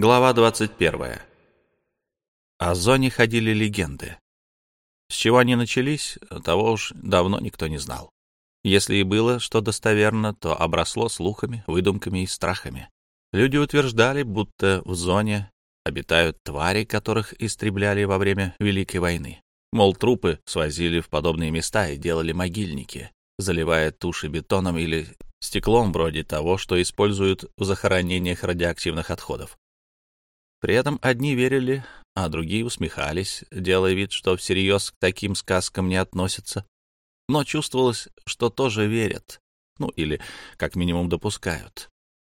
Глава 21. О зоне ходили легенды. С чего они начались, того уж давно никто не знал. Если и было что достоверно, то обросло слухами, выдумками и страхами. Люди утверждали, будто в зоне обитают твари, которых истребляли во время Великой войны. Мол, трупы свозили в подобные места и делали могильники, заливая туши бетоном или стеклом вроде того, что используют в захоронениях радиоактивных отходов. При этом одни верили, а другие усмехались, делая вид, что всерьез к таким сказкам не относятся. Но чувствовалось, что тоже верят, ну или как минимум допускают.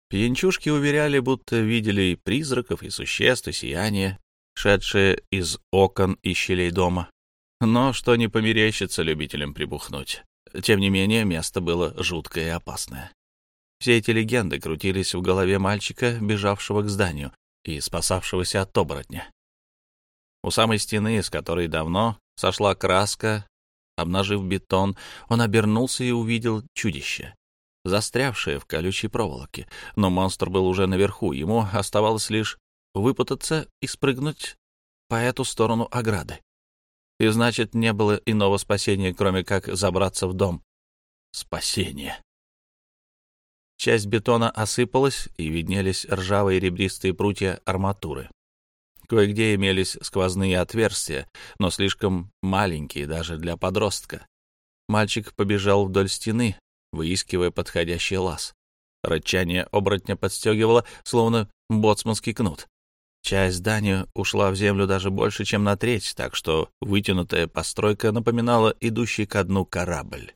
Пьянчушки уверяли, будто видели и призраков, и существ, и сияние, шедшие из окон и щелей дома. Но что не померещится любителям прибухнуть. Тем не менее, место было жуткое и опасное. Все эти легенды крутились в голове мальчика, бежавшего к зданию, и спасавшегося от оборотня. У самой стены, с которой давно сошла краска, обнажив бетон, он обернулся и увидел чудище, застрявшее в колючей проволоке. Но монстр был уже наверху, ему оставалось лишь выпутаться и спрыгнуть по эту сторону ограды. И значит, не было иного спасения, кроме как забраться в дом. Спасение. Часть бетона осыпалась, и виднелись ржавые ребристые прутья арматуры. Кое-где имелись сквозные отверстия, но слишком маленькие даже для подростка. Мальчик побежал вдоль стены, выискивая подходящий лаз. Рычание оборотня подстегивало, словно боцманский кнут. Часть здания ушла в землю даже больше, чем на треть, так что вытянутая постройка напоминала идущий ко дну корабль.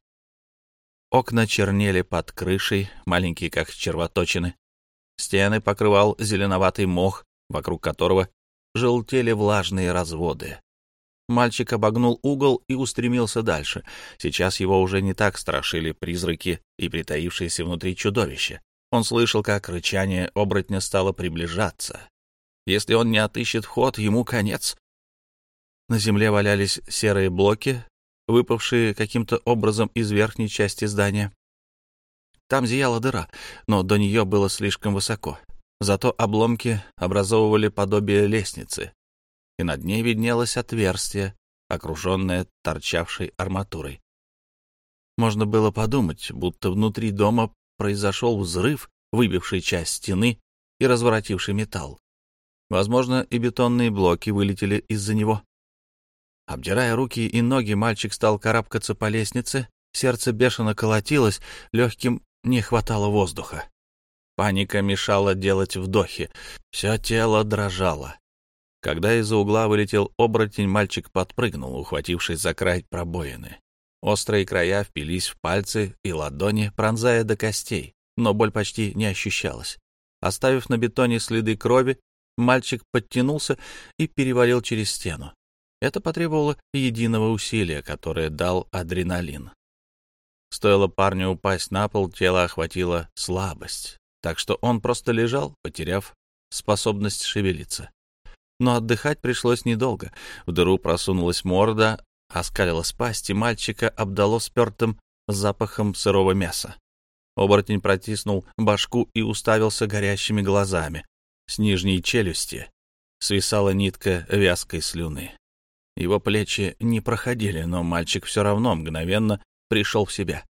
Окна чернели под крышей, маленькие как червоточины. Стены покрывал зеленоватый мох, вокруг которого желтели влажные разводы. Мальчик обогнул угол и устремился дальше. Сейчас его уже не так страшили призраки и притаившиеся внутри чудовища. Он слышал, как рычание оборотня стало приближаться. Если он не отыщет вход, ему конец. На земле валялись серые блоки, выпавшие каким-то образом из верхней части здания. Там зияла дыра, но до нее было слишком высоко. Зато обломки образовывали подобие лестницы, и над ней виднелось отверстие, окруженное торчавшей арматурой. Можно было подумать, будто внутри дома произошел взрыв, выбивший часть стены и разворотивший металл. Возможно, и бетонные блоки вылетели из-за него. Обдирая руки и ноги, мальчик стал карабкаться по лестнице, сердце бешено колотилось, легким не хватало воздуха. Паника мешала делать вдохи, все тело дрожало. Когда из-за угла вылетел оборотень, мальчик подпрыгнул, ухватившись за край пробоины. Острые края впились в пальцы и ладони, пронзая до костей, но боль почти не ощущалась. Оставив на бетоне следы крови, мальчик подтянулся и перевалил через стену. Это потребовало единого усилия, которое дал адреналин. Стоило парню упасть на пол, тело охватило слабость, так что он просто лежал, потеряв способность шевелиться. Но отдыхать пришлось недолго. В дыру просунулась морда, оскалилась пасть, и мальчика обдало спертым запахом сырого мяса. Оборотень протиснул башку и уставился горящими глазами. С нижней челюсти свисала нитка вязкой слюны. Его плечи не проходили, но мальчик все равно мгновенно пришел в себя.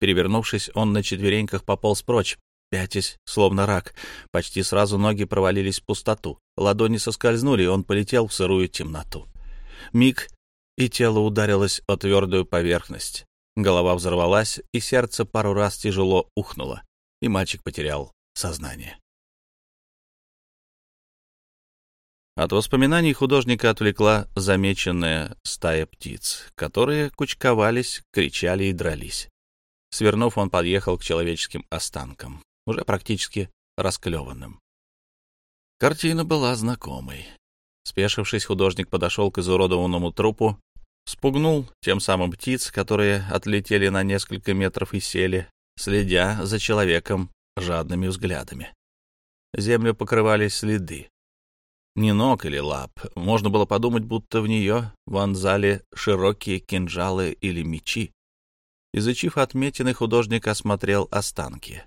Перевернувшись, он на четвереньках пополз прочь, пятясь, словно рак. Почти сразу ноги провалились в пустоту. Ладони соскользнули, и он полетел в сырую темноту. Миг, и тело ударилось о твердую поверхность. Голова взорвалась, и сердце пару раз тяжело ухнуло, и мальчик потерял сознание. От воспоминаний художника отвлекла замеченная стая птиц, которые кучковались, кричали и дрались. Свернув, он подъехал к человеческим останкам, уже практически расклеванным. Картина была знакомой. Спешившись, художник подошел к изуродованному трупу, спугнул тем самым птиц, которые отлетели на несколько метров и сели, следя за человеком жадными взглядами. Землю покрывали следы, ни ног или лап. Можно было подумать, будто в нее вонзали широкие кинжалы или мечи. Изучив отметины, художник осмотрел останки.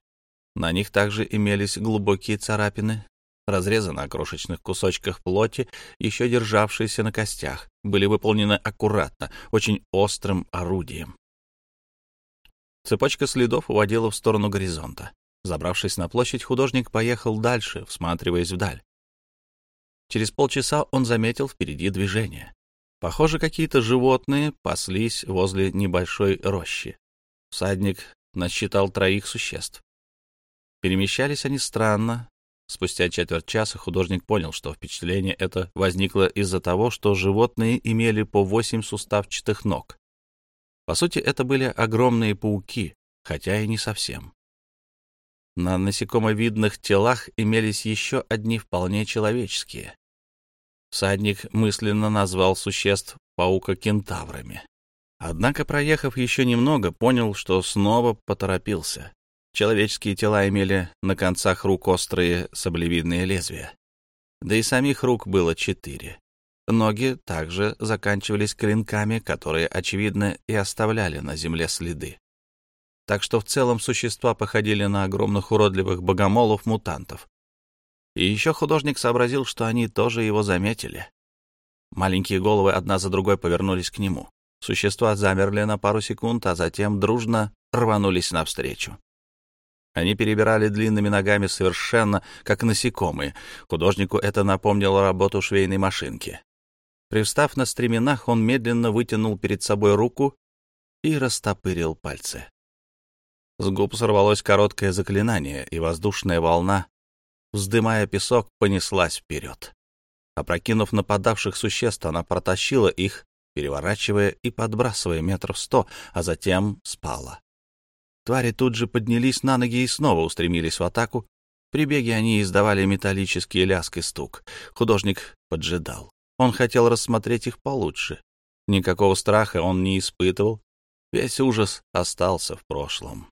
На них также имелись глубокие царапины, разрезы на крошечных кусочках плоти, еще державшиеся на костях, были выполнены аккуратно, очень острым орудием. Цепочка следов уводила в сторону горизонта. Забравшись на площадь, художник поехал дальше, всматриваясь вдаль. Через полчаса он заметил впереди движение. Похоже, какие-то животные паслись возле небольшой рощи. Всадник насчитал троих существ. Перемещались они странно. Спустя четверть часа художник понял, что впечатление это возникло из-за того, что животные имели по восемь суставчатых ног. По сути, это были огромные пауки, хотя и не совсем. На насекомовидных телах имелись еще одни вполне человеческие. Всадник мысленно назвал существ паука-кентаврами. Однако, проехав еще немного, понял, что снова поторопился. Человеческие тела имели на концах рук острые саблевидные лезвия. Да и самих рук было четыре. Ноги также заканчивались клинками, которые, очевидно, и оставляли на земле следы. Так что в целом существа походили на огромных уродливых богомолов-мутантов. И еще художник сообразил, что они тоже его заметили. Маленькие головы одна за другой повернулись к нему. Существа замерли на пару секунд, а затем дружно рванулись навстречу. Они перебирали длинными ногами совершенно как насекомые. Художнику это напомнило работу швейной машинки. Привстав на стременах, он медленно вытянул перед собой руку и растопырил пальцы. С губ сорвалось короткое заклинание, и воздушная волна, вздымая песок, понеслась вперед. Опрокинув нападавших существ, она протащила их, переворачивая и подбрасывая метров сто, а затем спала. Твари тут же поднялись на ноги и снова устремились в атаку. При беге они издавали металлический лязг и стук. Художник поджидал. Он хотел рассмотреть их получше. Никакого страха он не испытывал. Весь ужас остался в прошлом.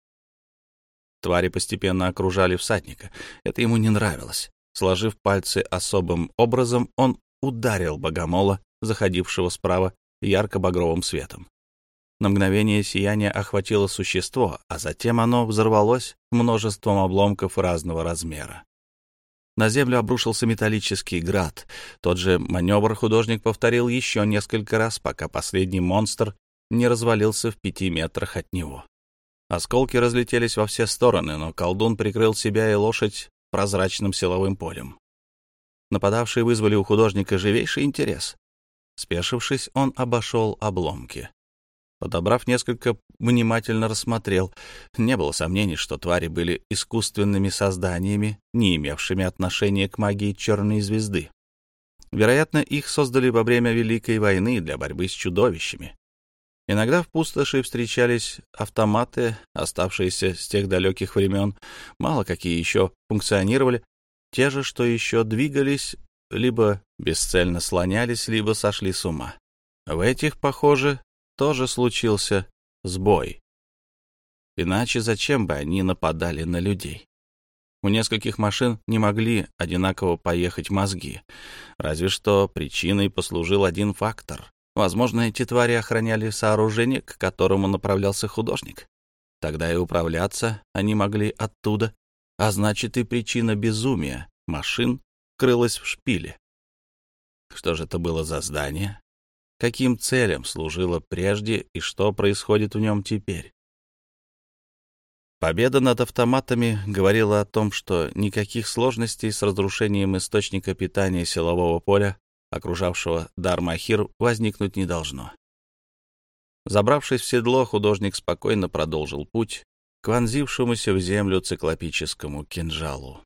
Твари постепенно окружали всадника. Это ему не нравилось. Сложив пальцы особым образом, он ударил богомола, заходившего справа, ярко-багровым светом. На мгновение сияние охватило существо, а затем оно взорвалось множеством обломков разного размера. На землю обрушился металлический град. Тот же маневр художник повторил еще несколько раз, пока последний монстр не развалился в пяти метрах от него. Осколки разлетелись во все стороны, но колдун прикрыл себя и лошадь прозрачным силовым полем. Нападавшие вызвали у художника живейший интерес. Спешившись, он обошел обломки. Подобрав несколько, внимательно рассмотрел. Не было сомнений, что твари были искусственными созданиями, не имевшими отношения к магии черной звезды. Вероятно, их создали во время Великой войны для борьбы с чудовищами. Иногда в пустоши встречались автоматы, оставшиеся с тех далеких времен, мало какие еще функционировали, те же, что еще двигались, либо бесцельно слонялись, либо сошли с ума. В этих, похоже, тоже случился сбой. Иначе зачем бы они нападали на людей? У нескольких машин не могли одинаково поехать мозги. Разве что причиной послужил один фактор. Возможно, эти твари охраняли сооружение, к которому направлялся художник. Тогда и управляться они могли оттуда, а значит и причина безумия машин крылась в шпиле. Что же это было за здание? каким целям служило прежде и что происходит в нем теперь. Победа над автоматами говорила о том, что никаких сложностей с разрушением источника питания силового поля, окружавшего Дармахир, возникнуть не должно. Забравшись в седло, художник спокойно продолжил путь к вонзившемуся в землю циклопическому кинжалу.